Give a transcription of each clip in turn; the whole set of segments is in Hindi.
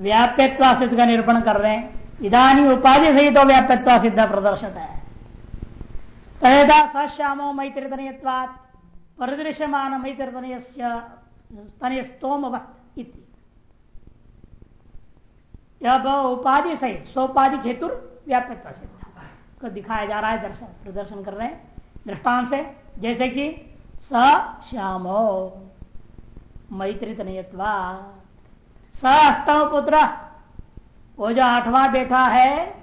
व्याप्यत्वा सिद्ध का निरूपण कर रहे हैं। इधानी उपाधि सहित तो व्याप्यत्वा सिद्ध प्रदर्शित है। सश्यामो मैत्रितनयत्वात्, परिदृश्यमान मैत्रितनय स्तोमवत जब उपाधि सहित, सोपाधि हेतु व्याप्यत्व सिद्ध को दिखाया जा रहा है, दर्शन, प्रदर्शन कर रहे हैं दृष्टान से, जैसे कि स श्यामो मैत्री तनयत्वा पुत्र। वो जो आठवां बेटा है,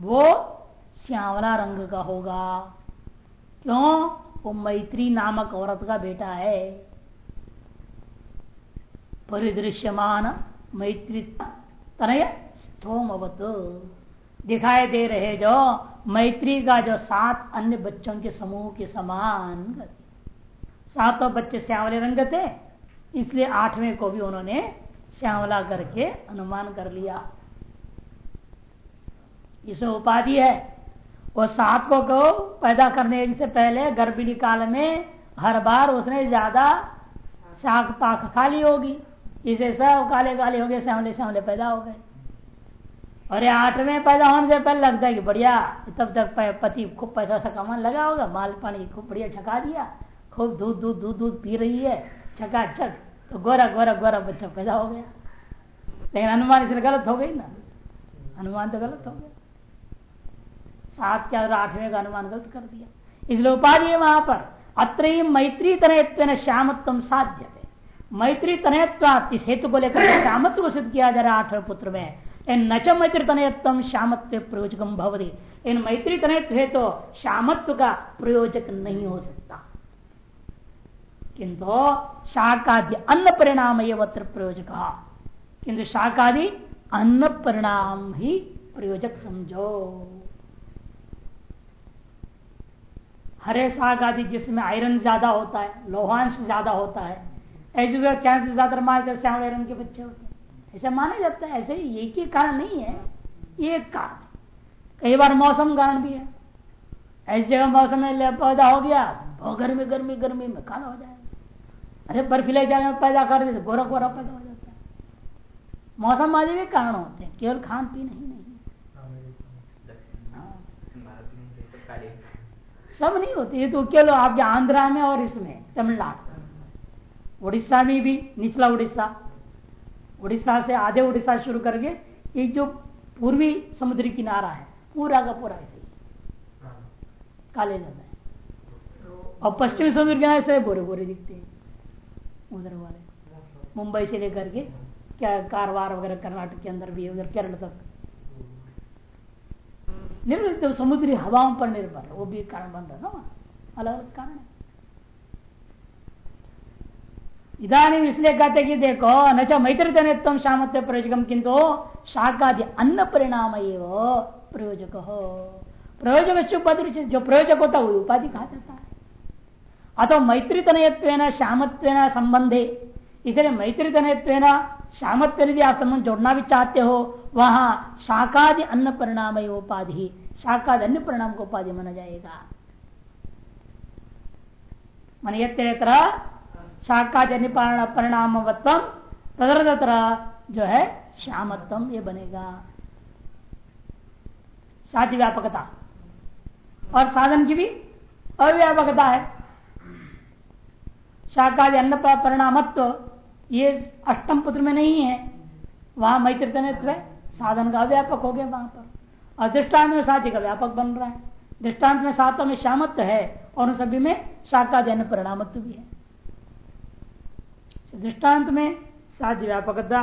वो श्यावला रंग का होगा। क्यों? वो मैत्री नामक औरत का बेटा है। परिदृश्यमान मैत्री तनय स्थोमवत। दिखाई दे रहे जो मैत्री का जो सात अन्य बच्चों के समूह के समान सातों बच्चे श्यावले रंग थे, इसलिए आठवें को भी उन्होंने श्यामला करके अनुमान कर लिया। इसमें उपाधि है। वो सात को, पैदा करने से पहले गर्भिणी काल में हर बार उसने ज़्यादा शाक पाक खा ली होगी। इसे सब काले काले हो गए श्यामले श्यामले पैदा हो गए। और ये आठवें पैदा होने से पहले लगता है कि बढ़िया तब तक पति खूब पैसा सा कमान लगा होगा माल पानी खूब बढ़िया छका दिया। खूब दूध दूध दूध दूध पी रही है। छका छक तो गोरा गोरा गोरा बच्चा पैदा हो गया। लेकिन अनुमान इसलिए गलत हो गई ना। अनुमान तो गलत हो गया। सात के आठवें का अनुमान गलत कर दिया। इसलिए उपाधि है वहाँ पर। अत्र मैत्री तनयत्व श्यामत्व साध्य मैत्री तनयत्व इस हेतु को लेकर श्यामत्व को सिद्ध किया जा रहा आठवें पुत्र में। न च मैत्री तनयत्म श्यामत्व प्रयोजकम भवती। इन मैत्री तनयत्व है तो श्यामत्व का प्रयोजक नहीं हो सकता। किंतु शाकादि अन्न परिणाम एवत्र प्रयोजक। किंतु शाकादि अन्न परिणाम ही प्रयोजक समझो। हरे शाक आदि जिसमें आयरन ज़्यादा होता है, लोहांश ज़्यादा होता है, ऐसे कैंसर ज़्यादा मारकर श्याम आयरन के बच्चे होते हैं। ऐसा माना जाता है, ऐसे एक ही कारण नहीं है, ये एक कारण कई बार मौसम कारण भी है। ऐसी जगह मौसम में पैदा हो गया गर्मी गर्मी गर्मी में काला हो जाएगा अरे बर्फीले जगह में पैदा कर दे गोरा गोरा पैदा हो जाता है। मौसम आदि भी कारण होते हैं, केवल खान पीन ही नहीं। सब नहीं होते, ये तो केवल आपके आंध्रा में और इसमें, तमिलनाडु। उड़ीसा में भी, निचला उड़ीसा। उड़ीसा से आधे उड़ीसा शुरू करके ये जो पूर्वी समुद्री किनारा है, पूरा का पूरा ऐसे काले ज़्यादा है और पश्चिमी समुद्र किनारे से गोरे गोरे दिखते हैं। उधर वाले मुंबई से लेकर के क्या कारवार वगैरह कर्नाटक के अंदर भी उधर केरल तक। निर्भर तो समुद्री हवाओं पर निर्भर वो भी कारण बन रहा ना अलग अलग कारण है। इधानी इसलिए कहते कि देखो, न च मैत्रितनित्व सामर्थ्य प्रयोजकम किंतु शाकादि अन्न परिणाम प्रयोजक। हो प्रयोजक जो प्रयोजक होता है उपाधि कहा जाता है। अतो मैत्रितनयत्व श्यामत्व संबंधे। इसलिए मैत्रितनयत्व श्यामत्व यदि आप संबंध जोड़ना भी चाहते हो वहाँ शाकादि अन्न परिणाम उपाधि शाकादि अन्य परिणाम को उपाधि माना जाएगा मन यत्र शाकाजन्य परिणाम तदर जो है श्यामत्व ये बनेगा। साध्य व्यापकता। और साधन की भी अव्यापकता है। शाकादि अन्न परिणामत्व, ये अष्टम पुत्र में नहीं है। वहाँ मैत्रितनित्व साधन का व्यापक हो गया वहाँ पर। और दृष्टांत में साध्य का व्यापक बन रहा है। दृष्टांत में सातों में श्यामत्व है, और उन सभी में शाकादि अन्न परिणामत्व भी है। दृष्टांत में साध्य व्यापकता,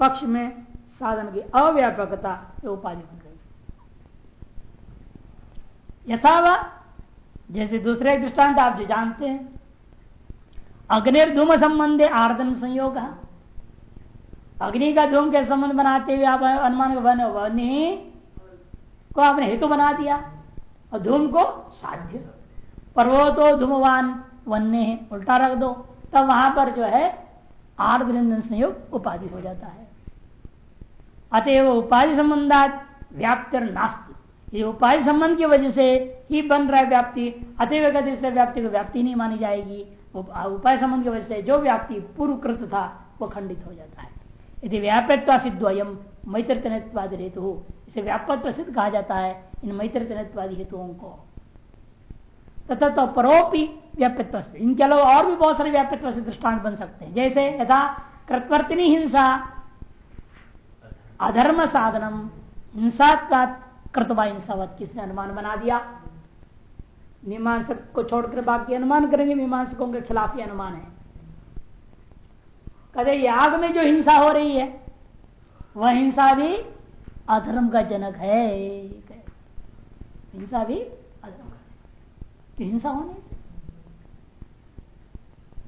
पक्ष में साधन की अव्यापकता उपाधि बन गई। यथावा जैसे दूसरे दृष्टांत आप जो जानते हैं अग्निर्धूम संबंधे आर्दन संयोग। अग्नि का धूम के संबंध बनाते हुए आप अनुमान को आपने हेतु बना दिया, और धूम को साध्य। पर्वतो धूमवान वन्य है, उल्टा रख दो, तब वहाँ पर जो है आर्द्रंजन संयोग उपाधि हो जाता है। अतएव उपाधि संबंधात व्याप्ति नास्ती। ये उपाधि संबंध की वजह से ही बन रहा है व्याप्ति, अतएव गति से व्याप्ति को व्याप्ति नहीं मानी जाएगी। उपाय संबंध की वजह से जो व्याप्ति पूर्वकृत था, वो खंडित हो जाता है। यदि व्यापकता सिद्धवयम मैत्र तनत्वादी हेतु, इसे व्यापक प्रसिद्ध कहा जाता है इन मैत्र तनत्वादी हेतुओं को। तथा तो परोपी व्यापत्व इनके अलावा और भी बहुत सारे व्यापत्व से दृष्टांत बन सकते हैं। जैसे यथा कृतवर्तिनी हिंसा, अधर्म साधनम हिंसा कृतवा हिंसावत किसने अनुमान बना दिया? मीमांसक को छोड़कर बाकी अनुमान करेंगे, मीमांसकों के खिलाफ ही अनुमान है। कदे याग में जो हिंसा हो रही है, वह हिंसा भी अधर्म का जनक है। हिंसा भी अधर्म का तो हिंसा होने से।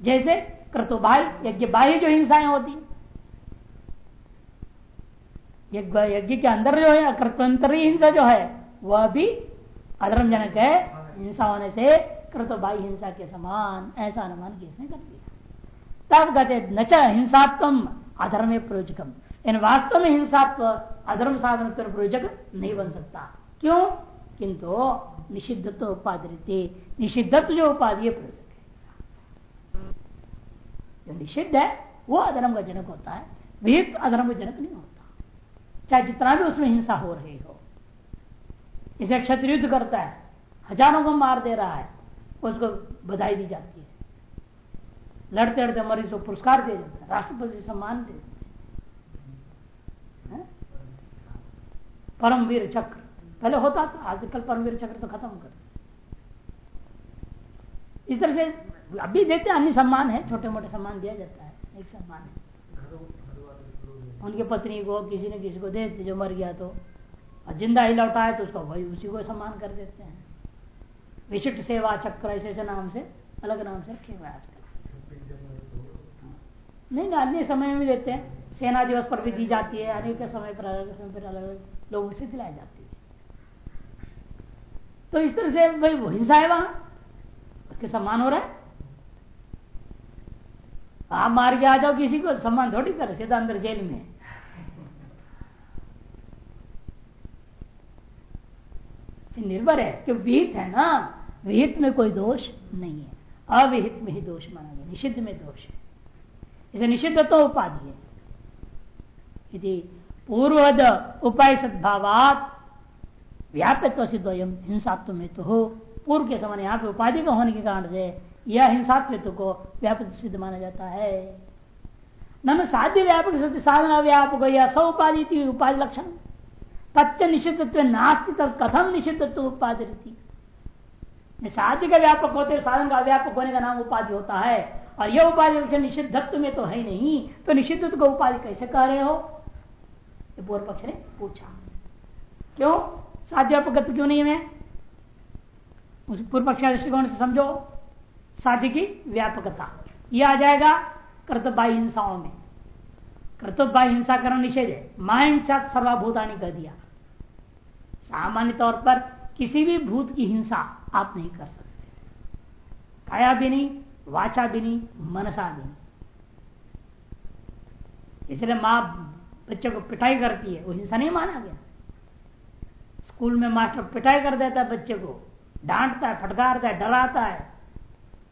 जैसे बाह्य यज्ञ बाह्य जो हिंसाएँ होती यज्ञ के अंदर जो है कृतंतरी हिंसा जो है, वह भी अधर्म जनक है। हिंसा होने से कृतबाई हिंसा के समान, ऐसा अनुमान किसने कर दिया? तब कहते न हिंसात्म अधर्म प्रयोजकम इन वास्तव में हिंसात्व, अधर्म साधन प्रयोजक नहीं बन सकता। क्यों? किंतु निषिद्धत्व उपाधि निषिद्धत्व जो उपाधि प्रयोजक है। जो निषिद्ध है, वो अधर्म का जनक होता है, विहित अधर्म का जनक नहीं होता। चाहे जितना भी उसमें हिंसा हो रही हो। इसे क्षत्रियुद्ध करता है। हज़ारों को मार दे रहा है, उसको बधाई दी जाती है। लड़ते लड़ते मरीज़ को पुरस्कार दिया जाता है, राष्ट्रपति सम्मान दे परमवीर चक्र। पहले होता था, आजकल परमवीर चक्र तो खत्म कर इस तरह से अभी देते अन्य सम्मान है छोटे मोटे सम्मान दिया जाता है, एक सम्मान है। उनकी पत्नी को किसी ने किसी को दे, जो मर गया तो ज़िंदा ही लौटा है तो उसको वही, उसी को सम्मान कर देते हैं। विशिष्ट सेवा चक्र, ऐसे ऐसे नाम से, अलग नाम से रखे हुए आजकल नहीं अन्य समय में देते हैं। सेना दिवस पर भी दी जाती है अनेक समय पर अलग, समय पर अलग, लोगों से दिलाई जाती है। तो इस तरह से भाई हिंसा है वहाँ, उसके सम्मान हो रहा है। आप मार के आ जाओ किसी को, सम्मान थोड़ी कर, सीधा अंदर जेल में। निर्भर है कि विहित है ना? विहित में कोई दोष नहीं है। अविहित में ही दोष माना गया। निषिद्ध में दोष है। इसे निषिद्ध तो उपाधि है। यदि पूर्वद उपाय सद्भावात व्यापत्व सिद्ध हिंसात्व में तो हो, पूर्व के समय यहाँ पे उपाधि का होने के कारण से यह हिंसात्व को व्यापक सिद्ध माना जाता है। न साध्य व्यापक साधन अव्यापक या सौ उपाधि उपाधि लक्षण। तच्च निषिद्धत्व नास्ति तब कथम निषिद्धत्व उपाधि साध्य का व्यापक होते साधन का व्यापक होने का नाम उपाधि होता है। और यह उपाधि निषिद्धत्व में तो है नहीं। तो निषिद्धत्व को उपाधि कैसे कह रहे हो? पूर्व पक्ष ने पूछा। क्यों? साध्य व्यापक क्यों नहीं है? उस पूर्व पक्ष के दृष्टिकोण से समझो। साध्य की व्यापकता। यह आ जाएगा कर्तव्य हिंसाओं में। कर्तव्य हिंसा करना निषेध है। माहिंसा सर्वाभूतानी कर दिया। सामान्य तौर पर किसी भी भूत की हिंसा आप नहीं कर सकते। काया भी नहीं, वाचा भी नहीं, मनसा भी नहीं। इसलिए माँ बच्चे को पिटाई करती है, वो हिंसा नहीं माना गया। स्कूल में मास्टर पिटाई कर देता है बच्चे को, डांटता है, फटकारता है, डराता है,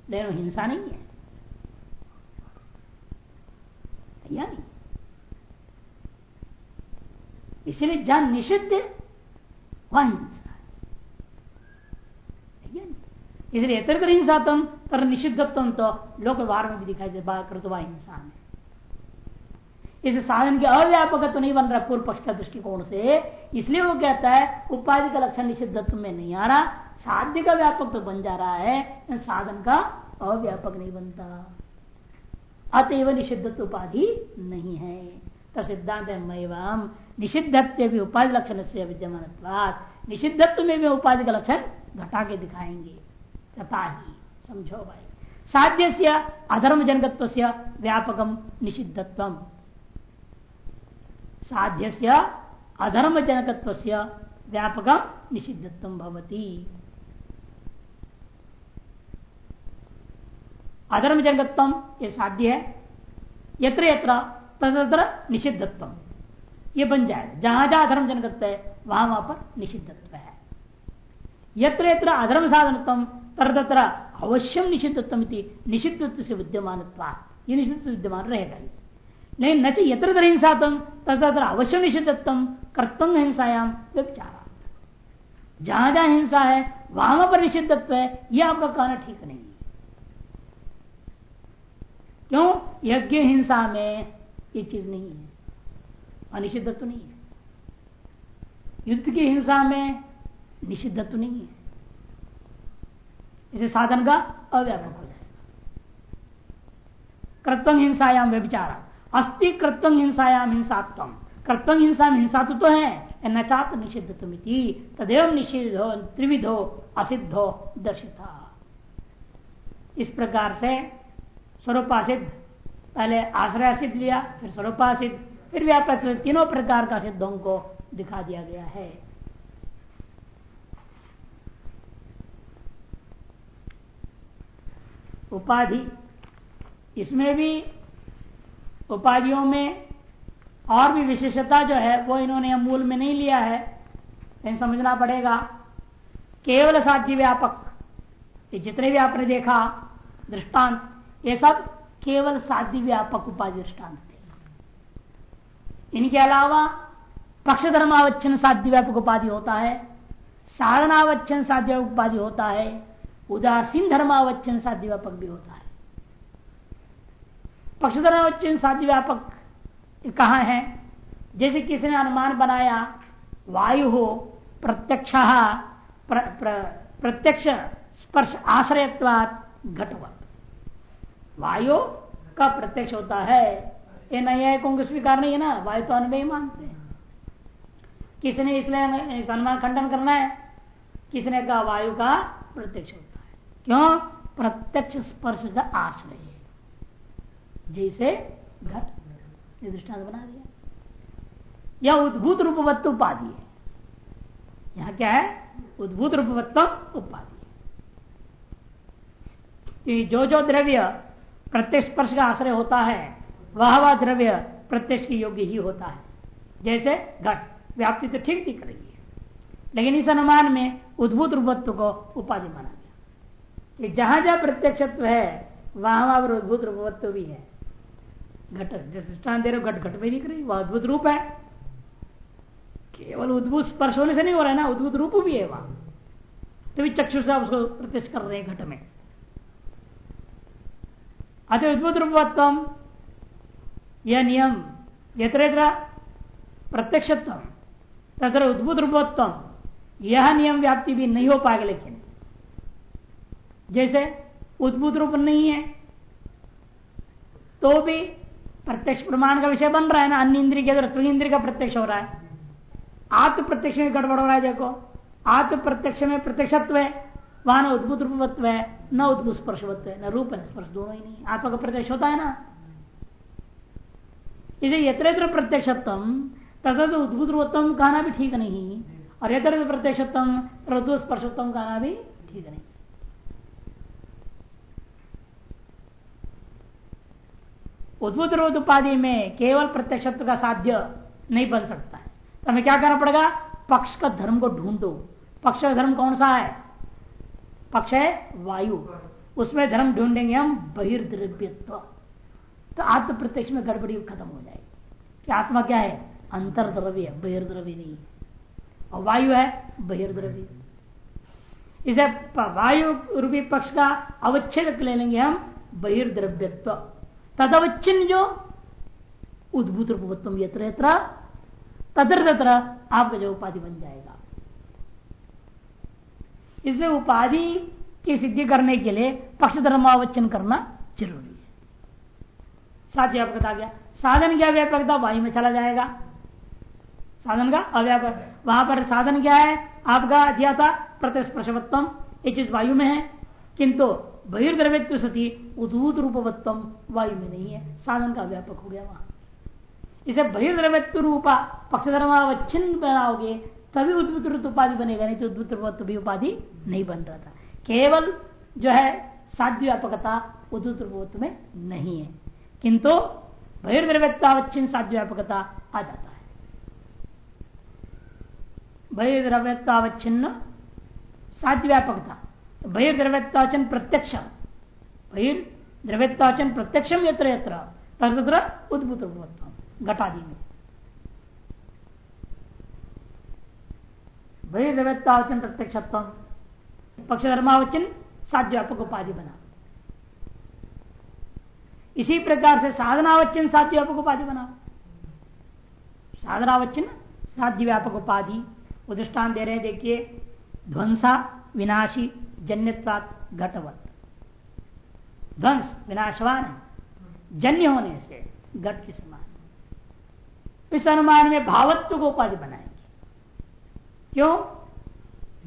लेकिन हिंसा नहीं है। या नहीं? इसलिए जहाँ निषिद्ध वहाँ हिंसा। इसलिए इतर हिंसा तुम तर निषिद्धत्व तो लोक व्यवहार में भी दिखाई दे कृतवा हिंसा में। इस साधन के अव्यापक तो नहीं बन रहा पूर्व पक्ष का दृष्टिकोण से। इसलिए वो कहता है, उपाधि का लक्षण निषिद्धत्व में नहीं आ रहा, साध्य का व्यापक तो बन जा रहा है साधन का अव्यापक नहीं बनता। अतएव निषिद्धत्व उपाधि नहीं है। तो सिद्धांत मैवाम निषिद्धत्व भी उपाधि लक्षण से विद्यमान निषिद्धत्व में भी उपाधि का लक्षण घटा के दिखाएँगे। तथा ही समझो भाई। साध्य से अधर्म जनकत्व से व्यापकम निषिद्धत्व। साध्य से अधर्म जनकत्व से व्यापकम निषिद्धत्व भवती। अधर्म जनकत्व ये साध्य है, यत्र यत्र, तत्र निषिद्धत्व। ये बन जाएगा जहाँ जहाँ अधर्म जनकत्व है, वहाँ वहाँ पर निषिद्धत्व है। यत्र यत्र अधर्म साधनत्व तत्र अवश्यम निषिद्धत्व निषिद्धत्व से विद्यमान ये निषिद्ध विद्यमान रहेगा नहीं न यत्र हिंसा तुम तथा अवश्य निषिद्धत्म कर्तव्य हिंसायाम व्यचारा जहाँ जहाँ हिंसा है, वहाँ पर निषिद्धत्व है यह आपका कहना ठीक नहीं है। क्यों? यज्ञ हिंसा में ये चीज़ नहीं है। अनिषिद्धत्व नहीं है। युद्ध की हिंसा में निषिद्धत्व नहीं है। इसे साधन का अव्यापक हो जाएगा। कृत्व हिंसायाम व्यभिचारा। अस्थि कृत्व हिंसायाम हिंसात्व कृत्व हिंसा में हिंसा तो है, न चात निषिद्ध तुमिति तदेव निषिद्ध हो त्रिविध त्रिविधो असिद्धो, दर्शिता। इस प्रकार से स्वरूपासिद्ध, पहले आश्रय सिद्ध लिया, फिर स्वरूपासिद्ध, फिर व्यापक तीनों प्रकार का सिद्धों को दिखा दिया गया है। उपाधि। इसमें भी उपाधियों में और भी विशेषता जो है, वो इन्होंने मूल में नहीं लिया है। लेकिन समझना पड़ेगा, केवल साध्य व्यापक, ये जितने भी आपने देखा, दृष्टांत, ये सब केवल साध्य व्यापक उपाधि दृष्टांत थे। इनके अलावा पक्ष धर्मावच्छन साध्य व्यापक उपाधि होता है साधनावच्छन साध्य उपाधि होता है उदासीन धर्मावच्छन साध्य व्यापक भी होता है। पक्ष धर्मावच्छन साध्य व्यापक कहा है? जैसे किसी ने अनुमान बनाया वायु हो प्रत्यक्ष प्र, प्र, प्रत्यक्ष स्पर्श आश्रयत्वात घटवत। वायु का प्रत्यक्ष होता है। ये न्यायिकों को स्वीकार नहीं है ना? वायु तो अनुभव मानते हैं। किसने इसलिए अनुमान खंडन करना है। किसने कहा वायु का प्रत्यक्ष होता है। क्यों? प्रत्यक्ष स्पर्श का आश्रय जैसे घट ये दृष्टांत बना दिया। यह उद्भूत रूपवत्व उपाधि है। यहाँ क्या है? उद्भूत रूपवत्व उपाधि जो जो द्रव्य प्रत्यक्ष स्पर्श का आश्रय होता है, वह वह द्रव्य प्रत्यक्ष के योग्य ही होता है। जैसे घट, व्याप्ति तो ठीक दिख रही है। लेकिन इस अनुमान में उद्भूत रूपत्व को उपाधि माना कि जहाँ जहाँ प्रत्यक्षत्व है, वहाँ वहाँ पर उद्भूत रूपत्व भी है। घट, जिस दृष्टान दे रहे घट घट में दिख रही, वह अद्भुत रूप है। केवल उद्भुत स्पर्श होने से नहीं हो रहा है ना, उद्भुत रूप भी है वहाँ। तो भी चक्षु से उसको प्रत्यक्ष कर रहे हैं घट में। अतः उद्भुत रूपत्म यह नियम, यत्र प्रत्यक्षत्व तथा उद्भुत रूपत्व यह नियम व्याप्ति भी नहीं हो पाएगा लेकिन। जैसे उद्भुत रूप नहीं है तो भी प्रत्यक्ष प्रमाण का विषय बन रहा है ना, अन्य इंद्रिय के अंदर इंद्रिय का प्रत्यक्ष हो रहा है आत्म प्रत्यक्ष में गड़बड़ हो रहा है, देखो आत्म प्रत्यक्ष में प्रत्यक्षत्व है, वहाँ न उद्भुत रूपत्व है, न उद्भुत स्पर्शवत्व है, न रूप है, स्पर्श दोनों ही नहीं, आत्मा का प्रत्यक्ष होता है ना। इसे यत्र प्रत्यक्षत्म तथा तो उद्भुत रूपत्म कहना भी ठीक नहीं, और यत्र प्रत्यक्षत्म उद्भुत स्पर्शोत्तम कहना भी ठीक नहीं। उद्भुत रोध उपाधि में केवल प्रत्यक्षत्व का साध्य नहीं बन सकता है। तो हमें क्या करना पड़ेगा? पक्ष का धर्म को ढूंढो। पक्ष का धर्म कौन सा है? पक्ष है वायु। उसमें धर्म ढूंढेंगे हम बहिर्द्रव्यत्व। तो आत्म प्रत्यक्ष में गड़बड़ी खत्म हो जाएगी। कि आत्मा क्या है? अंतर द्रव्य है बहिर्द्रव्य नहीं है। और वायु है बहिर्द्रव्य। इसे वायु रूपी पक्ष का अवच्छेद ले लेंगे हम बहिर्द्रव्यत्व। तदवच्छिन्न जो, उद्भूत रूपत्व यत्र यत्र तत्र तत्र आपका जो उपाधि बन जाएगा। इसे उपाधि की सिद्धि करने के लिए पक्ष धर्मावचन करना ज़रूरी है। साथ ही आपका गया, साधन क्या व्यापकता वायु में चला जाएगा। साधन का अव्यापक, वहाँ पर साधन क्या है? आपका दिया था प्रतिस्पर्शवत्तम, ये चीज़ वायु में है, किंतु बहिर्द्रव्यत्व सती उदूत रूपवत्तम वायु में नहीं है। साधन का व्यापक हो गया वहाँ। इसे बहिर्द्रव्यत्व रूपा पक्ष धर्मावच्छिन्न बनाओगे, तभी उद्भुत उपाधि बनेगा, नहीं तो उद्भुत रूपत्व भी उपाधि नहीं बन रहा था। केवल जो है साध्य व्यापकता उद्भुत रूपत्व में नहीं है। किंतु बहिर्द्रव्यतावच्छिन्न साध्य व्यापकता आ जाता है। बहिर्द्रव्यतावच्छिन्न साध्य व्यापकता बहिर्द्रव्यताचन प्रत्यक्ष प्रत्यक्षम तत्र उद्भूत घटादि में बहिर्व्यक्तावचन प्रत्यक्ष पक्ष धर्मावचन साध्यापक उपाधि बना इसी प्रकार से साधनावचन साध्यापक उपाधि बना साधनावचन साध्य व्यापक उपाधि उदृष्टान दे रहे देखिए, ध्वंसा, विनाशी जन्यवाद घटवत। ध्वंस विनाशवान है। जन्य होने से घट के समान। इस अनुमान में भावत्व को उपाधि बनाएँगे। क्यों?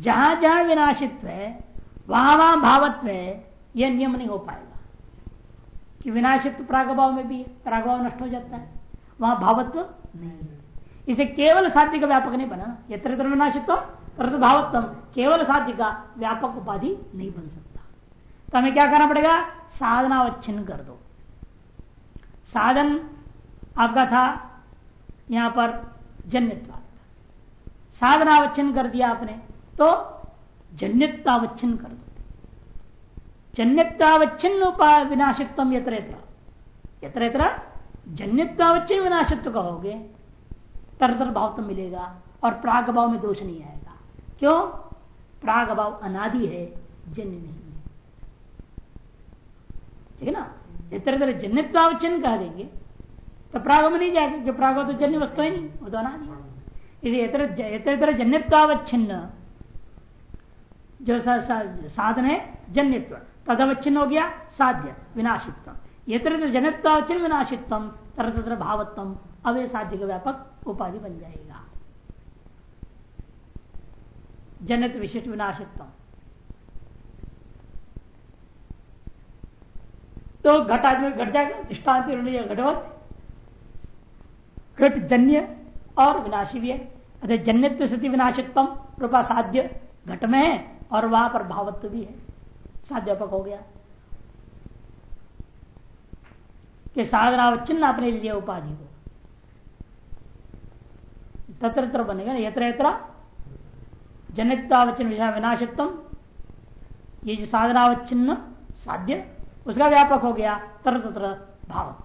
जहाँ जहाँ विनाशित्व है, वहाँ वहाँ भावत्व है, यह नियम नहीं हो पाएगा। कि विनाशित्व प्रागभाव में भी प्रागभाव नष्ट हो जाता है। वहाँ भावत्व नहीं इसे केवल साध्य का व्यापक नहीं बना यत्र विनाशित्व परंतु केवल साध्य का व्यापक उपाधि नहीं बन सकता। तो हमें क्या करना पड़ेगा? साधनावच्छिन्न कर दो। साधन आपका था, यहाँ पर जन्यत्व। साधनावच्छिन्न कर दिया आपने तो जन्यतावच्छिन्न कर दो। जन्यतावच्छिन्न विनाशित्व यत्र यत्र यत्र जन्यतावच्छिन्न विनाशित्व कहोगे तरतर भाव तो मिलेगा और प्राग भाव में दोष नहीं आएगा। क्यों? प्राग भाव अनादि है जन्य नहीं है। ठीक है ना? इतर इतर जन्यत्वावचन कह देंगे। तो प्राग में नहीं जाएगा क्योंकि प्राग तो जन्य वस्तु है नहीं वो तो अनादि इसलिए इतर जन्यत्वावच्छिन्न जो साधन है जन्यत्व। तदवच्छिन्न हो गया साध्य विनाशित्व। यत्र जनित्वावच्छिन्न विनाशित्व तरह तरह भावत्व अवे साध्य का व्यापक उपाधि बन जाएगा। जनित विशिष्ट विनाशित्व तो घट आदमी घट जाएगा दृष्टांत घटवत। घट जन्य और विनाशी भी है। अतः जन्यत्व स्थिति विनाशित्व रूपा साध्य घट में है और वहाँ पर भावत्व भी है। साध्यापक हो गया। कि साधनावच्छिन्न अपने लिए उपाधि को तत्र बनेगा ना यत्र यत्र जनितावचन विनाशित्व, ये जो साधनावच्छिन्न साध्य, उसका व्यापक हो गया, तर तत्र भावत्व।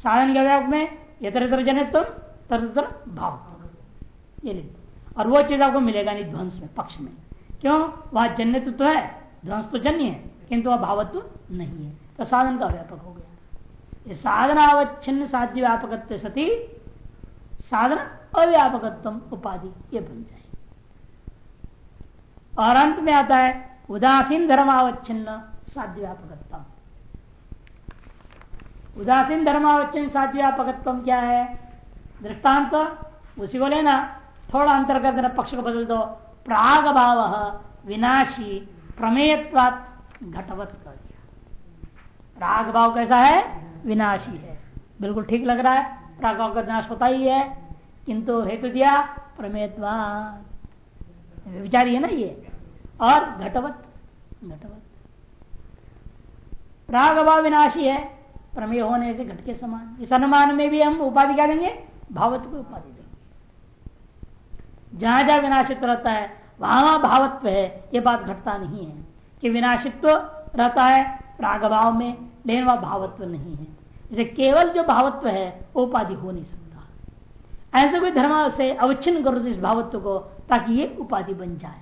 साधन के व्यापक में यत्र यत्र जनित्व तर तत्र भावत्व। ये और वो चीज़ आपको मिलेगा नहीं ध्वंस में, पक्ष में। क्यों? वह जन्यत्व तो है, ध्वंस तो जन्य है, किंतु वह भावत्व नहीं है। तो साधन का व्यापक हो गया। साधनावच्छिन्न साध्य व्यापक सती साधन अव्यापकत्व उपाधि, ये बन जाए। और अंत में आता है, उदासीन धर्मावच्छिन्न साध्य व्यापकत्व उदासीन धर्मावच्छिन्न साध्य व्यापकत्व क्या है? दृष्टांत, उसी को लेना। थोड़ा अंतर कर देना, पक्ष को बदल दो। प्राग भाव विनाशी, प्रमेयत्वात घटवत कर दिया। प्राग भाव कैसा है? विनाशी है। बिल्कुल ठीक लग रहा है? प्राग भाव का विनाश होता ही है, किंतु हेतु दिया प्रमेयत्वात विचारी है ना ये? और घटवत घटवत। प्राग भाव विनाशी है, प्रमेय होने से घट के समान। इस अनुमान में भी हम उपाधि क्या देंगे? भावत्व को उपाधि देंगे। जहाँ जहाँ विनाशित्व रहता है, वहाँ वहाँ भावत्व है, ये बात घटता नहीं है। कि विनाशित्व रहता है प्रागभाव में, लेकिन वह भावत्व नहीं है। जैसे केवल जो भावत्व है वो उपाधि हो नहीं सकता। ऐसे कोई धर्म से अवच्छिन्न करो इस भावत्व को, ताकि ये उपाधि बन जाए।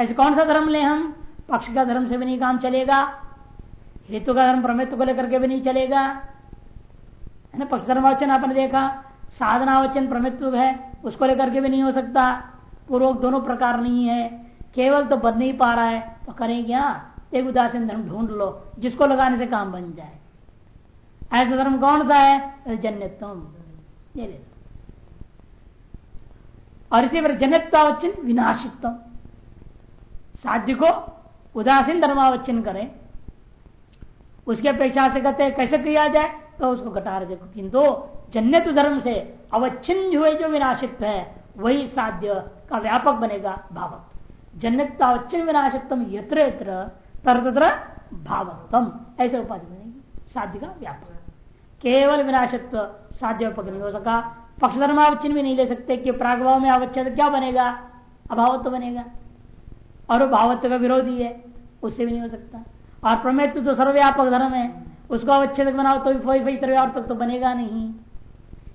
ऐसे कौन सा धर्म ले हम? पक्ष का धर्म से भी नहीं काम चलेगा, हेतु का धर्म, प्रमेत्व को लेकर के भी नहीं चलेगा। है ना, पक्ष धर्मावचन आपने देखा साधनावचन प्रमित्व है, उसको लेकर के भी नहीं हो सकता। पूर्वक दोनों प्रकार नहीं है, केवल तो बन नहीं पा रहा है तो करें क्या? एक उदासीन धर्म ढूंढ लो, जिसको लगाने से काम बन जाए। ऐसा धर्म कौन सा है? ले और इसी पर जन्यत्वावचन विनाशित्व साध्य को उदासीन धर्मावचन करें। उसके अपेक्षा से कहते हैं, कैसे किया जाए? तो उसको घटा रहे देखो, किंतु जन्यत धर्म से अवच्छिन्न हुए जो विनाशित्व है, वही साध्य का व्यापक बनेगा भावक जन्यत अवच्छिन्न विनाशित्व यत्र यत्र तरत्र भावत्म ऐसे उपाधि बनेगी। साध्य का व्यापक। केवल विनाशित्व साध्य व्यापक नहीं हो सका। पक्ष धर्मावच्छिन्न भी नहीं ले सकते कि प्रागभाव में अवच्छेद क्या बनेगा? अभावत्व बनेगा। और भावत्व का विरोधी है, उससे भी नहीं हो सकता। और प्रमेत्व तो सर्वव्यापक धर्म है, उसको अवच्छेद बनाओ तो भी व्यावर्तक तो बनेगा नहीं।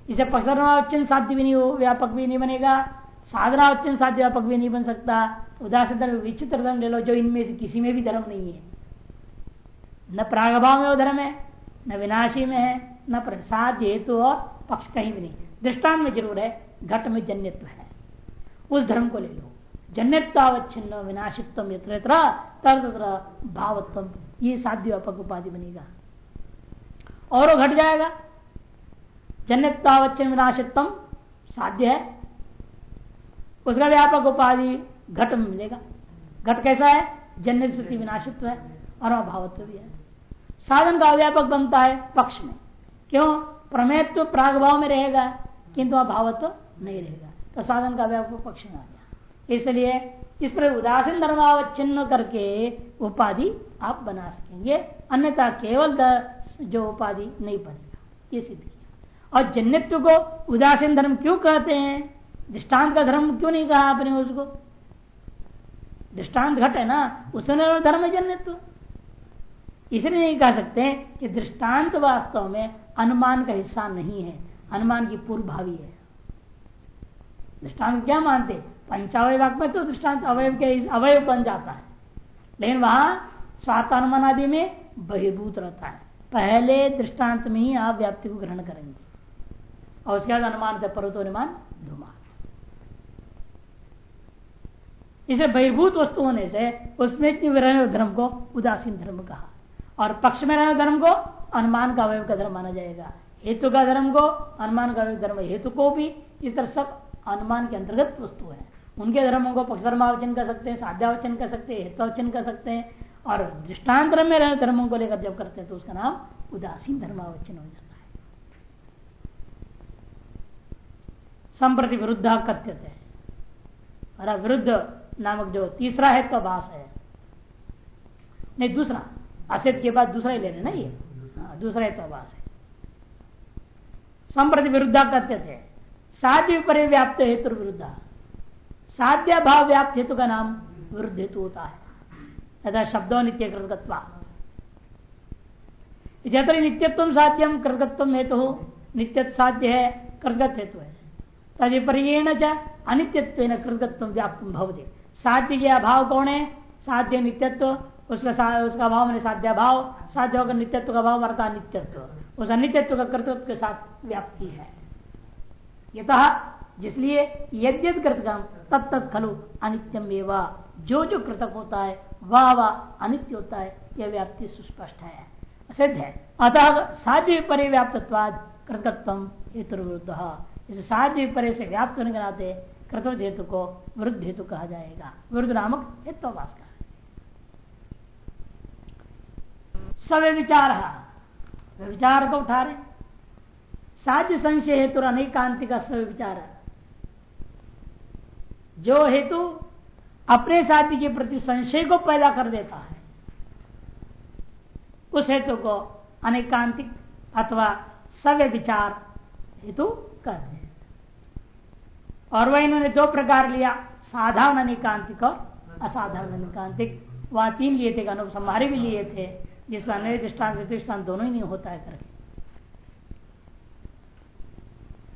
इसे पक्षधर्मावचन साध्य भी नहीं हो, व्यापक भी नहीं बनेगा। साधनावचन साध्य, व्यापक भी नहीं बन सकता। उदासन धर्म, विचित्र धर्म ले लो, जो इनमें से किसी में भी धर्म नहीं है। न प्रागभाव में वो धर्म है, न विनाशी में है। न प्रसाद हेतु और पक्ष कहीं भी नहीं। दृष्टान में ज़रूर है, घट में जन्यत्व है। उस धर्म को ले लो। जन्यतावच्छिन्न विनाशित्व यत्र तत्र भावत्व। ये साध्य व्यापक उपाधि बनेगा। और वो घट जाएगा। जन्यतावच्छिन्न विनाशित्व साध्य है। उसका व्यापक उपाधि घट में मिलेगा। घट कैसा है? जन्य विनाशित्व है और अभावत्व भी है। साधन का व्यापक बनता है पक्ष में। क्यों? प्रमेय प्रमेत्व प्रागभाव में रहेगा, किंतु अभावत्व नहीं रहेगा। तो साधन का व्यापक पक्ष में आ गया। इसलिए इस पर उदासीन धर्मावच्छिन्न करके उपाधि आप बना सकेंगे। अन्यथा केवल जो उपाधि नहीं बनेगा। ये सिद्ध और जन्यत्व को उदासीन धर्म क्यों कहते हैं? दृष्टांत का धर्म क्यों नहीं कहा आपने उसको? दृष्टांत घट है ना, उसने धर्म जन्यत्व। इसलिए नहीं कह सकते कि दृष्टांत वास्तव में अनुमान का हिस्सा नहीं है। अनुमान की पूर्व भावी है। दृष्टांत क्या मानते? पंचावय वाक में तो दृष्टांत अवयव के अवयव बन जाता है। लेकिन वहाँ स्वात्नुमान आदि में बहिर्भूत रहता है। पहले दृष्टांत में ही आप व्याप्ति को ग्रहण करेंगे। और उसके बाद अनुमान से पर्वतोनुमान धुमान इसे बहिर्भूत वस्तु होने से उसमें इतनी धर्म को, उदासीन धर्म कहा। और पक्ष में रहने धर्म को अनुमान का अवयव का धर्म माना जाएगा। हेतु का धर्म को अनुमान का धर्म हेतु को भी इस तरह सब अनुमान के अंतर्गत वस्तु है। उनके धर्मों को पक्ष धर्मावचन कर सकते हैं साध्यावचन कर सकते हैं हेतुवचन कर सकते हैं और दृष्टांतर में धर्मों को लेकर जब करते हैं तो उसका नाम उदासीन धर्मावचन हो जाता है। संप्रति विरुद्ध कथ्यते और विरुद्ध नामक जो तीसरा है तो भाष है। नहीं दूसरा। असित के बाद दूसरा ही लेने ना ये। हाँ, दूसरा है तो है। संप्रति विरुद्धा कहते थे। साध्य परिव्याप्त हेतु विरुद्धा। साध्य भाव व्याप्त हेतु का नाम विरुद्ध हेतु होता है। तथा शब्दों नित्य कृतकत्वा। नित्यत्व साध्यम कृतकत्व हेतु नित्य साध्य है कृतगत हेतु है। तदिपर्यण अनित्यत्व कृतकत्व व्याप्त भवते। साध्य के अभाव कौन है? साध्य नित्यत्व। उसका उसका भाव मैंने साध्या भाव साध्य होकर नित्यत्व का भाव मरता नित्यत्व। उस अनित्यत्व का कर्तव्य के साथ व्याप्ति है। यतः जिसलिए यद्यत कृतकम तब तक खलु अनित्यम एवं। जो जो कृतक होता है वह वह अनित्य होता है, यह व्याप्ति सुस्पष्ट है, सिद्ध है। अतः साध्य परिव्याप्तवाद कृतकत्व हेतु इस साध्य परे से व्याप्त होने के नाते कृतव हेतु को वृद्ध हेतु कहा जाएगा। वृद्ध नामक हेत्वास का सवे विचार विचार को उठा रहे साध्य संशय हेतु अनेकांति का सवे विचार है। जो हेतु अपने साध्य के प्रति संशय को पैदा कर देता है, उस हेतु को अनेकांतिक अथवा सव्य विचार हेतु कहते हैं और वह इन्होंने दो प्रकार लिया, साधारण अनेकांतिक और असाधारण अनेकांतिक। वह तीन लिए थे अनुपसंहारी भी लिए थे। जिसका अन्य दृष्टान दृष्टान दोनों ही नहीं होता है करके।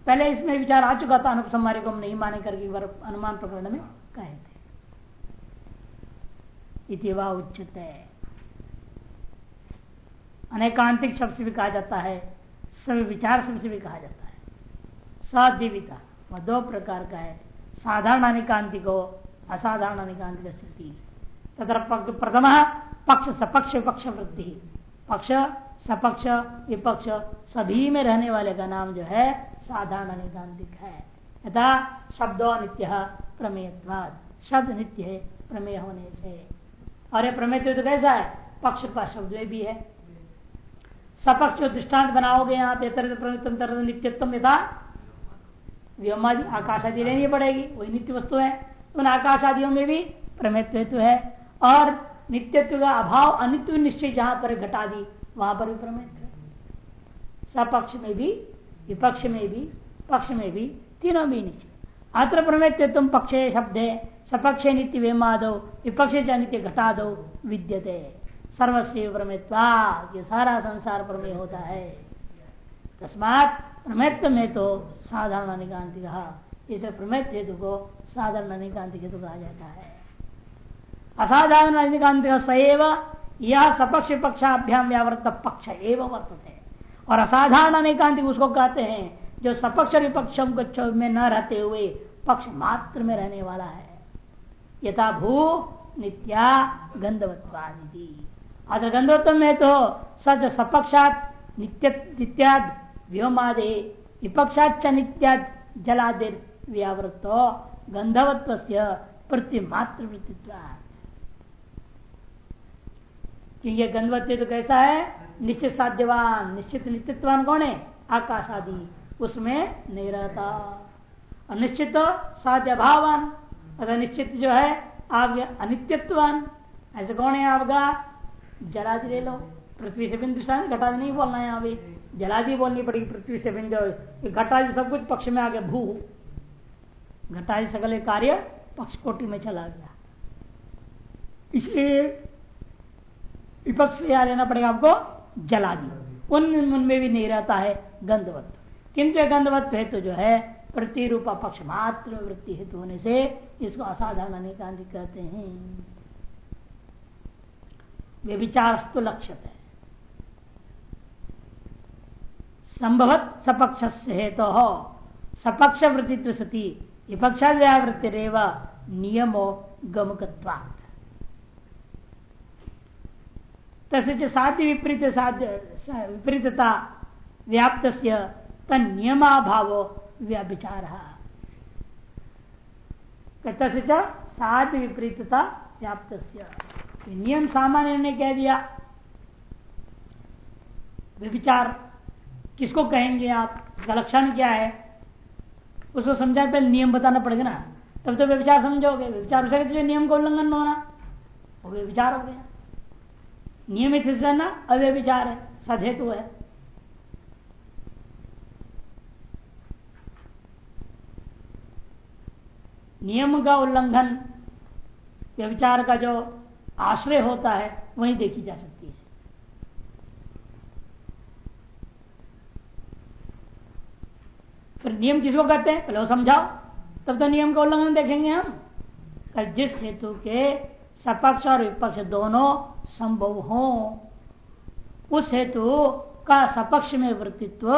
पहले इसमें विचार आ चुका था, अनुपसंहारी को हम नहीं माने करके अनुमान प्रकरण में कहे थे। इतिवा उच्चत। अनेकांतिक शब्द से भी कहा जाता है, सभी विचार शब्द से भी कहा जाता है। सदिविता वह दो प्रकार का है। साधारण अनेकांतिक हो, असाधारण अनेकांतिक स्थिति तथा प्रथम पक्ष सपक्ष विपक्ष वृद्धि। पक्ष सपक्ष विपक्ष सभी में रहने वाले का नाम जो है साधारण अनिकांतिक है। यथा शब्दों नित्य प्रमेयवाद शब्द नित्य है, प्रमेय होने से। और ये प्रमेय तो कैसा है? पक्ष का शब्द भी है। सपक्ष दृष्टांत बनाओगे यहाँ पे, तरह नित्यत्व यथा व्योमादि आकाश आदि लेनी पड़ेगी, वही नित्य वस्तु है। उन आकाश आदियों में भी प्रमेत्व है। और नित्यत्व का अभाव अनित्व निश्चय जहाँ पर घटा दी, वहाँ पर भी प्रमेय सपक्ष में भी, विपक्ष में भी, पक्ष में भी, तीनों भी नीचे अत्र प्रमेय तुम पक्षे शब्द है सपक्ष नित्य वेमा दो विपक्ष नित्य घटा दो विद्यते। सर्वस्व प्रमेत्वा ये सारा संसार प्रमेय होता है। तस्मात प्रमेत्व में तो साधारण अनिकांति कहा इसे प्रमेत हेतु को साधारण अनिकांति हेतु कहा जाता है। असाधारण अनिकांति का सैव यह सपक्ष पक्षाभ्याम व्यावृत पक्ष एवं वर्तते। और असाधारण अनिकांति उसको कहते हैं, जो सपक्ष विपक्षों में न रहते हुए पक्ष मात्र में रहने वाला है। यथा भू नित्या गंधवत्वादि अगर गंधवत्व में तो सच सपक्षात नित्य नित्याद व्योमादे विपक्षाच नित्याद जलादिर व्यावृत गंधवत्व से प्रतिमात्र वृत्तित्व क्योंकि गंधवत्व तो कैसा है? निश्चित साध्यवान, निश्चित नित्यत्वान कौन है? आकाश आदि उसमें नहीं रहता और निश्चित साध्य भावान अगर निश्चित जो है आप अनित्यत्वान। ऐसे कौन है आपका? जलादि ले लो। पृथ्वी से बिंदु घटादि नहीं बोलना है अभी जलादि बोलनी पड़ेगी पृथ्वी से बिंदु। घटादि सब कुछ पक्ष में आ गया, भू। घटादि सकल कार्य पक्ष कोटि में चला गया। इसलिए विपक्ष से यहाँ लेना पड़ेगा आपको जलादि उन उनमें भी नहीं रहता है गंधवत्व किंतु गंधवत्व हेतु जो है, प्रतिरूपा पक्ष मात्र वृत्ति हेतु होने से इसको असाधारण अनेकांति कहते हैं। वे विचार लक्ष्य है। संभवत सपक्ष से हेतु तो हो सपक्ष वृत्तित्व सती विपक्षा व्यावृत्ति रेव नियमो गमकत्वात्। तसे साध्य विपरीत साध्य विपरीतता व्याप्त तनियमाभाव व्यभिचार। तसे साध्य विपरीतता व्याप्त नियम सामान्य ने कह दिया। विचार किसको कहेंगे आप? इसका लक्षण क्या है? उसको समझा पहले नियम बताना पड़ेगा ना। तब तो विचार समझोगे। विचार उसे नियम का उल्लंघन होना। वो विचार हो गया। नियमित रहना अव्य विचार है सदहेतु है। नियम का उल्लंघन व्यविचार का जो आश्रय होता है, वही देखी जा सकती है। फिर नियम किसको कहते हैं? पहले वो समझाओ। तब तो नियम का उल्लंघन देखेंगे हम। जिस हेतु के सपक्ष और विपक्ष दोनों संभव हो, उस हेतु का सपक्ष में वृत्तित्व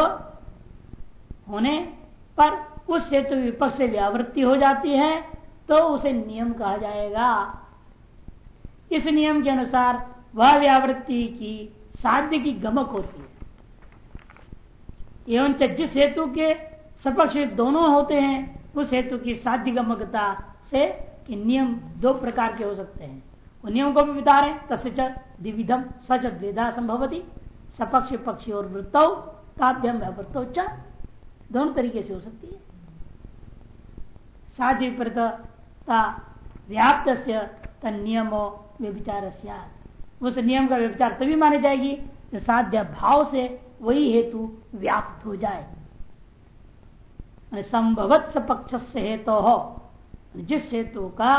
होने पर उस हेतु विपक्ष से व्यावृत्ति हो जाती है तो उसे नियम कहा जाएगा। इस नियम के अनुसार वह व्यावृत्ति की साध्य की गमक होती है। एवं जिस हेतु के सपक्ष दोनों होते हैं, उस हेतु की साध्य गमकता से नियम दो प्रकार के हो सकते हैं। नियम को भी बता रहे तस्य द्विविधम सच द्विधा संभवती। सपक्ष पक्षी और वृत्तौ काव्यम वृत्तौ दोनों तरीके से हो सकती है। साध्य विपरीतता व्याप्त नियमो व्यभिचार उस नियम का व्यभिचार तभी मानी जाएगी जो साध्य भाव से वही हेतु व्याप्त हो जाए। संभवत सपक्ष से हेतु तो हो जिस हेतु का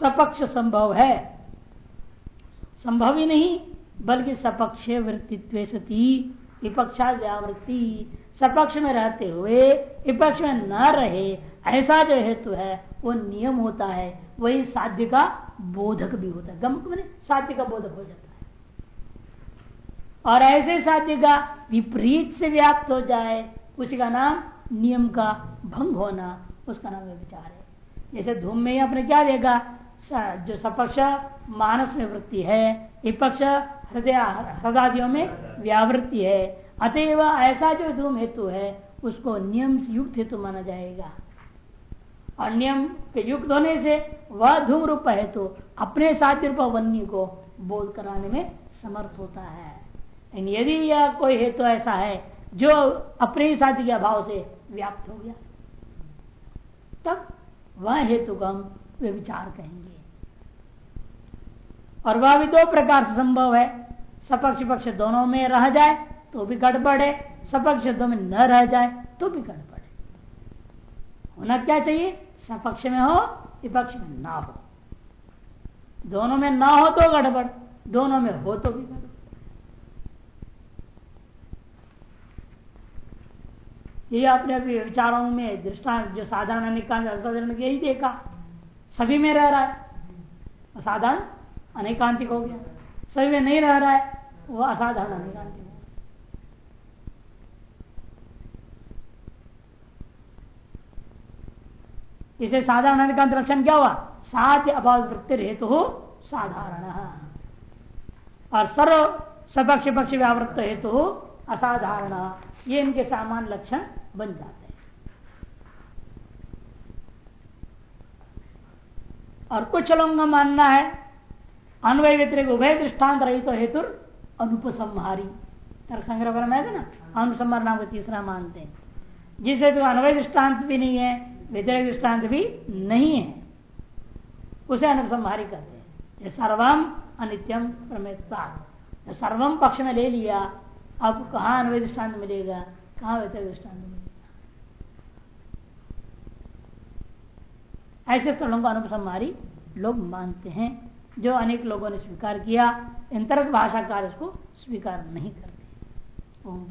सपक्ष संभव है। संभव ही नहीं, बल्कि सपक्ष वृत्तित्व सती विपक्षा व्यावृत्ति सपक्ष में रहते हुए, विपक्ष में न रहे, ऐसा जो हेतु है, वो नियम होता है। वही साध्य का बोधक भी होता है। गमक मैंने साध्य का बोधक हो जाता है। और ऐसे साध्य का विपरीत से व्याप्त हो जाए उसी का नाम नियम का भंग होना, उसका नाम विचार है। जैसे धूम में ही आपने क्या देखा जो सपक्ष मानस में वृत्ति है, विपक्ष हृदय हृदय में व्यावृत्ति है। अतएव ऐसा जो धूम हेतु है, उसको नियम युक्त हेतु माना जाएगा। और नियम के युक्त होने से वह धूम रूप हेतु अपने साध्य रूप वन्य को बोध कराने में समर्थ होता है। यदि यह कोई हेतु ऐसा है, जो अपने ही साथी के अभाव से व्याप्त हो गया, तब वह हेतु को हम विचार कहेंगे। और वह भी दो प्रकार से संभव है। सपक्ष पक्ष दोनों में रह जाए तो भी गड़बड़ है। सपक्ष दो में न रह जाए तो भी गड़बड़ है। होना क्या चाहिए? सपक्ष में हो, विपक्ष में ना हो। दोनों में ना हो तो गड़बड़, दोनों में हो तो भी गड़बड़। ये अपने अभी विचारों में दृष्टांत जो साधारण निकाल यही देखा। सभी में रह रहा है। असाधारण। अनेकांतिक हो गया। सभी में नहीं रह रहा है वह असाधारण अनेकांतिक इसे साधारण अनेकांत लक्षण क्या हुआ? साध्य अभाव वृत्ति हेतु हो साधारण। और सर्व सपक्ष पक्ष व्यावृत्त हेतु असाधारण। ये इनके सामान्य लक्षण बन जाते हैं और कुछ लोगों का मानना है, अन्वय व्यतिरिक उभय दृष्टांत रही तो हेतु अनुपसंहारी। तर्क संग्रह में है ना, अनुसंहार नाम को तीसरा मानते हैं। जिस हेतु अन्वय दृष्टांत भी नहीं है, व्यतिरिक दृष्टांत भी नहीं है, उसे अनुपसंहारी कहते हैं। सर्वम अनित्यम प्रमेता सर्वम पक्ष में ले लिया, अब कहा अन्वय दृष्टांत मिलेगा, कहा व्यतिरिक दृष्टांत मिलेगा ऐसे स्थलों को अनुपसंहारी लोग मानते हैं, जो अनेक लोगों ने स्वीकार किया, इन भाषा भाषाकार इसको स्वीकार नहीं करते। ओम